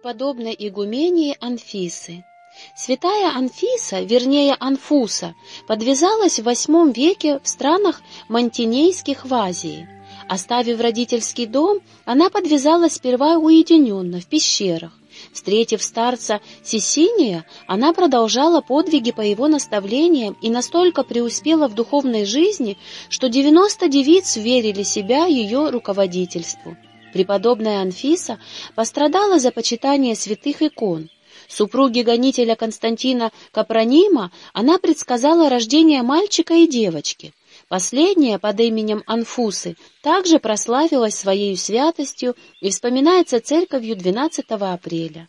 подобной игумении Анфисы. Святая Анфиса, вернее Анфуса, подвязалась в VIII веке в странах Монтинейских в Азии. Оставив родительский дом, она подвязалась сперва уединенно, в пещерах. Встретив старца Сесиния, она продолжала подвиги по его наставлениям и настолько преуспела в духовной жизни, что 90 девиц верили себя ее руководительству. Преподобная Анфиса пострадала за почитание святых икон. Супруге гонителя Константина Капронима она предсказала рождение мальчика и девочки. Последняя под именем Анфусы также прославилась своей святостью и вспоминается церковью 12 апреля.